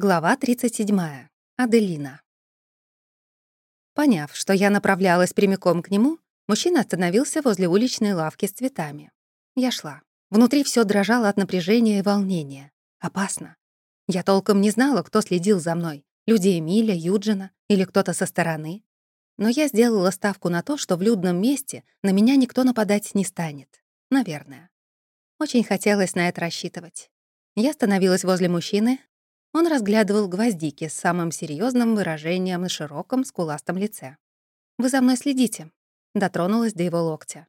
Глава 37. Аделина. Поняв, что я направлялась прямиком к нему, мужчина остановился возле уличной лавки с цветами. Я шла. Внутри все дрожало от напряжения и волнения. Опасно. Я толком не знала, кто следил за мной. Люди Эмиля, Юджина или кто-то со стороны. Но я сделала ставку на то, что в людном месте на меня никто нападать не станет. Наверное. Очень хотелось на это рассчитывать. Я остановилась возле мужчины, он разглядывал гвоздики с самым серьезным выражением на широком скуластом лице. «Вы за мной следите?» Дотронулась до его локтя.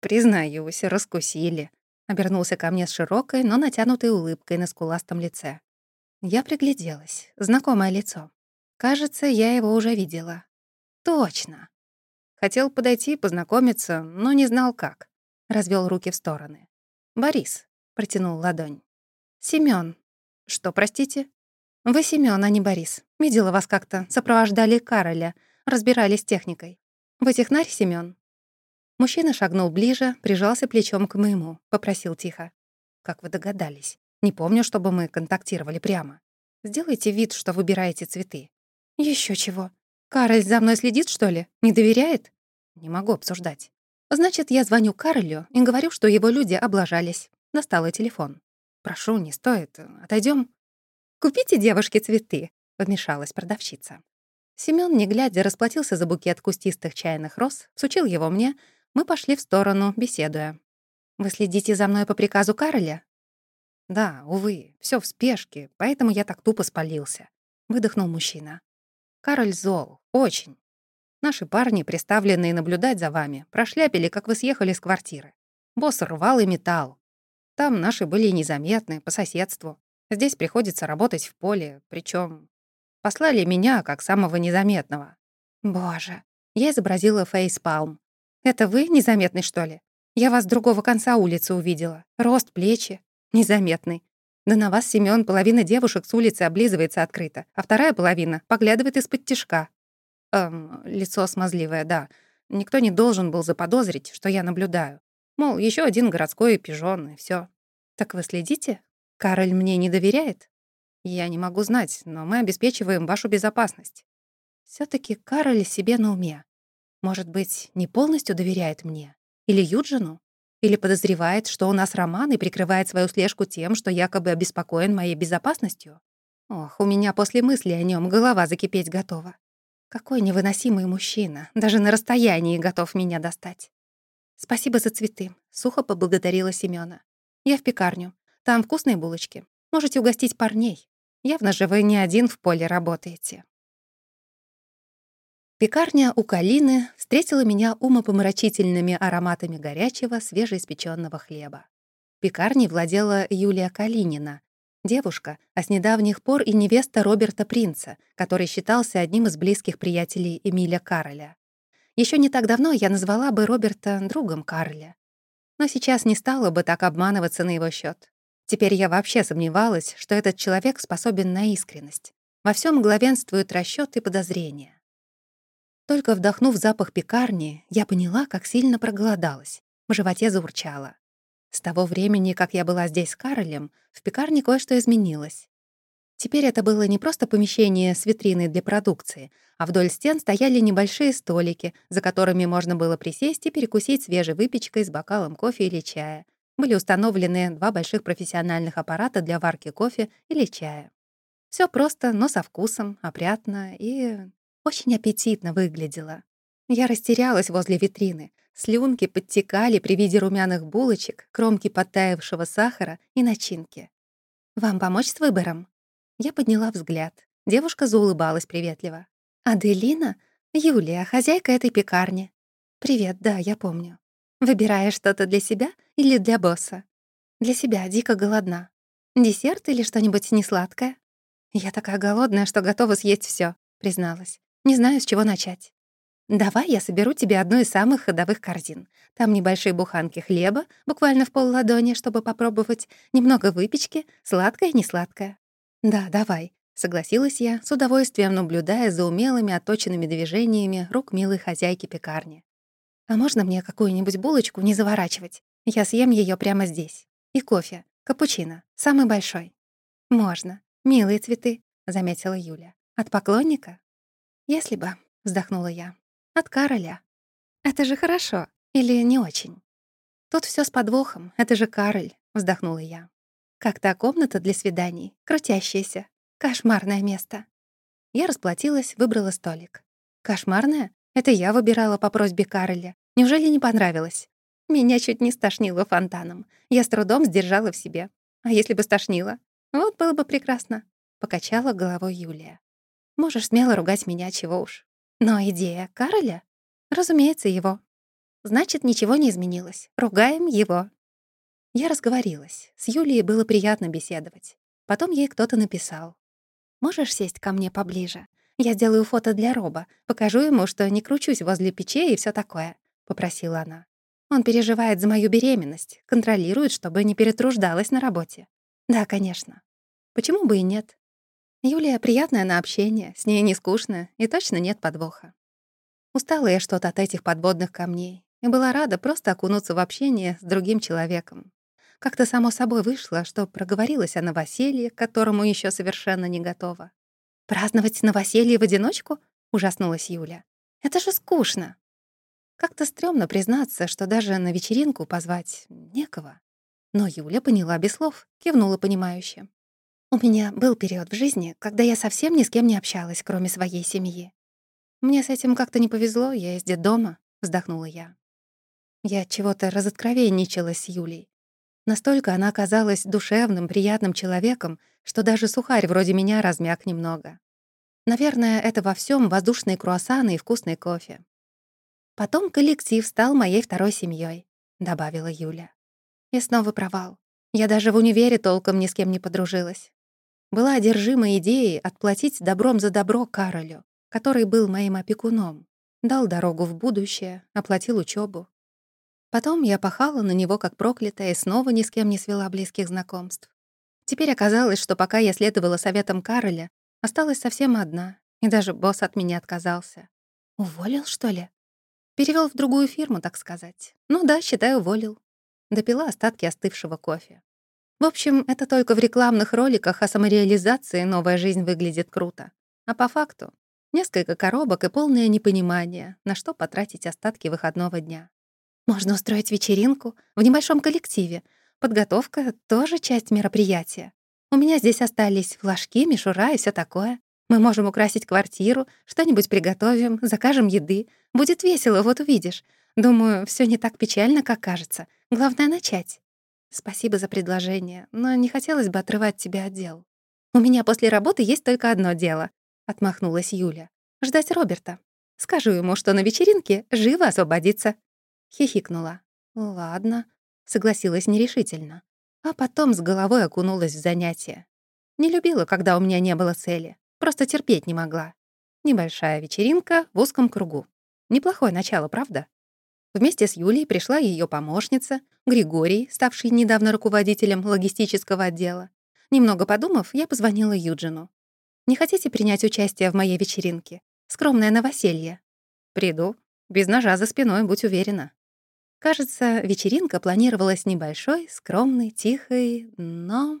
«Признаюсь, раскусили», — обернулся ко мне с широкой, но натянутой улыбкой на скуластом лице. Я пригляделась. Знакомое лицо. Кажется, я его уже видела. Точно. Хотел подойти, познакомиться, но не знал как. Развел руки в стороны. «Борис», — протянул ладонь. «Семён». «Что, простите?» «Вы Семён, а не Борис. Видела вас как-то. Сопровождали Кароля. Разбирались техникой. Вы технарь, Семён?» Мужчина шагнул ближе, прижался плечом к моему. Попросил тихо. «Как вы догадались? Не помню, чтобы мы контактировали прямо. Сделайте вид, что выбираете цветы». Еще чего? Кароль за мной следит, что ли? Не доверяет?» «Не могу обсуждать». «Значит, я звоню Каролю и говорю, что его люди облажались». Достала телефон. «Прошу, не стоит. Отойдем. «Купите девушке цветы», — вмешалась продавщица. Семён, не глядя, расплатился за букет кустистых чайных роз, сучил его мне, мы пошли в сторону, беседуя. «Вы следите за мной по приказу Кароля?» «Да, увы, все в спешке, поэтому я так тупо спалился», — выдохнул мужчина. «Кароль зол, очень. Наши парни, приставленные наблюдать за вами, прошляпили, как вы съехали с квартиры. Босс рвал и металл. Там наши были незаметны, по соседству. Здесь приходится работать в поле, причем послали меня как самого незаметного. Боже, я изобразила фейспалм. Это вы незаметный, что ли? Я вас с другого конца улицы увидела. Рост, плечи. Незаметный. Да на вас, Семён, половина девушек с улицы облизывается открыто, а вторая половина поглядывает из-под тишка. Эм, лицо смазливое, да. Никто не должен был заподозрить, что я наблюдаю. Мол, еще один городской пижон, и все. Так вы следите? Кароль мне не доверяет? Я не могу знать, но мы обеспечиваем вашу безопасность. все таки Кароль себе на уме. Может быть, не полностью доверяет мне? Или Юджину? Или подозревает, что у нас роман и прикрывает свою слежку тем, что якобы обеспокоен моей безопасностью? Ох, у меня после мысли о нем голова закипеть готова. Какой невыносимый мужчина, даже на расстоянии готов меня достать. Спасибо за цветы, сухо поблагодарила Семёна. Я в пекарню. Там вкусные булочки. Можете угостить парней. Явно же вы не один в поле работаете. Пекарня у Калины встретила меня умопомрачительными ароматами горячего, свежеиспеченного хлеба. Пекарней владела Юлия Калинина, девушка, а с недавних пор и невеста Роберта Принца, который считался одним из близких приятелей Эмиля Кароля. Еще не так давно я назвала бы Роберта другом Карля. Но сейчас не стала бы так обманываться на его счет. Теперь я вообще сомневалась, что этот человек способен на искренность. Во всем главенствуют расчёт и подозрения. Только вдохнув запах пекарни, я поняла, как сильно проголодалась. В животе заурчало. С того времени, как я была здесь с Каролем, в пекарне кое-что изменилось. Теперь это было не просто помещение с витриной для продукции, а вдоль стен стояли небольшие столики, за которыми можно было присесть и перекусить свежей выпечкой с бокалом кофе или чая, были установлены два больших профессиональных аппарата для варки кофе или чая. Все просто, но со вкусом, опрятно и очень аппетитно выглядело. Я растерялась возле витрины. Слюнки подтекали при виде румяных булочек, кромки подтаявшего сахара и начинки. «Вам помочь с выбором?» Я подняла взгляд. Девушка заулыбалась приветливо. «Аделина? Юлия, хозяйка этой пекарни». «Привет, да, я помню. Выбираешь что-то для себя или для босса? Для себя, дико голодна. Десерт или что-нибудь несладкое? Я такая голодная, что готова съесть все, призналась. Не знаю, с чего начать. Давай я соберу тебе одну из самых ходовых корзин. Там небольшие буханки хлеба, буквально в полладони, чтобы попробовать, немного выпечки, сладкое несладкое. Да, давай, согласилась я, с удовольствием наблюдая за умелыми отточенными движениями рук милой хозяйки пекарни. А можно мне какую-нибудь булочку не заворачивать? Я съем ее прямо здесь. И кофе. Капучино. Самый большой. Можно. Милые цветы. заметила Юля. «От поклонника?» «Если бы», — вздохнула я. «От Кароля». «Это же хорошо. Или не очень?» «Тут все с подвохом. Это же Кароль», — вздохнула я. «Как та комната для свиданий, крутящаяся. Кошмарное место». Я расплатилась, выбрала столик. «Кошмарное? Это я выбирала по просьбе Кароля. Неужели не понравилось?» Меня чуть не стошнило фонтаном. Я с трудом сдержала в себе. А если бы стошнило? Вот было бы прекрасно. Покачала головой Юлия. Можешь смело ругать меня, чего уж. Но идея Кароля? Разумеется, его. Значит, ничего не изменилось. Ругаем его. Я разговорилась. С Юлией было приятно беседовать. Потом ей кто-то написал. «Можешь сесть ко мне поближе? Я сделаю фото для Роба, покажу ему, что не кручусь возле печей и все такое», — попросила она. Он переживает за мою беременность, контролирует, чтобы не перетруждалась на работе. Да, конечно. Почему бы и нет? Юлия приятная на общение, с ней не скучно и точно нет подвоха. Устала я что-то от этих подводных камней и была рада просто окунуться в общение с другим человеком. Как-то само собой вышло, что проговорилась о новоселье, к которому еще совершенно не готова. «Праздновать новоселье в одиночку?» — ужаснулась Юля. «Это же скучно!» Как-то стрёмно признаться, что даже на вечеринку позвать некого. Но Юля поняла без слов, кивнула понимающе. «У меня был период в жизни, когда я совсем ни с кем не общалась, кроме своей семьи. Мне с этим как-то не повезло, я из дома, вздохнула я. Я чего-то разоткровенничалась с Юлей. Настолько она оказалась душевным, приятным человеком, что даже сухарь вроде меня размяк немного. Наверное, это во всем воздушные круассаны и вкусный кофе. Потом коллектив стал моей второй семьей, добавила Юля. И снова провал. Я даже в универе толком ни с кем не подружилась. Была одержима идеей отплатить добром за добро Каролю, который был моим опекуном, дал дорогу в будущее, оплатил учебу. Потом я пахала на него как проклятая и снова ни с кем не свела близких знакомств. Теперь оказалось, что пока я следовала советам Кароля, осталась совсем одна, и даже босс от меня отказался. «Уволил, что ли?» Перевел в другую фирму, так сказать. Ну да, считаю, уволил. Допила остатки остывшего кофе. В общем, это только в рекламных роликах о самореализации новая жизнь выглядит круто. А по факту несколько коробок и полное непонимание, на что потратить остатки выходного дня. Можно устроить вечеринку в небольшом коллективе. Подготовка — тоже часть мероприятия. У меня здесь остались флажки, мишура и все такое. Мы можем украсить квартиру, что-нибудь приготовим, закажем еды. Будет весело, вот увидишь. Думаю, все не так печально, как кажется. Главное — начать. Спасибо за предложение, но не хотелось бы отрывать тебя от дел. У меня после работы есть только одно дело, — отмахнулась Юля. Ждать Роберта. Скажу ему, что на вечеринке живо освободится. Хихикнула. Ладно, согласилась нерешительно. А потом с головой окунулась в занятия. Не любила, когда у меня не было цели. Просто терпеть не могла. Небольшая вечеринка в узком кругу. Неплохое начало, правда? Вместе с Юлей пришла ее помощница, Григорий, ставший недавно руководителем логистического отдела. Немного подумав, я позвонила Юджину. «Не хотите принять участие в моей вечеринке? Скромное новоселье». «Приду. Без ножа за спиной, будь уверена». Кажется, вечеринка планировалась небольшой, скромной, тихой, но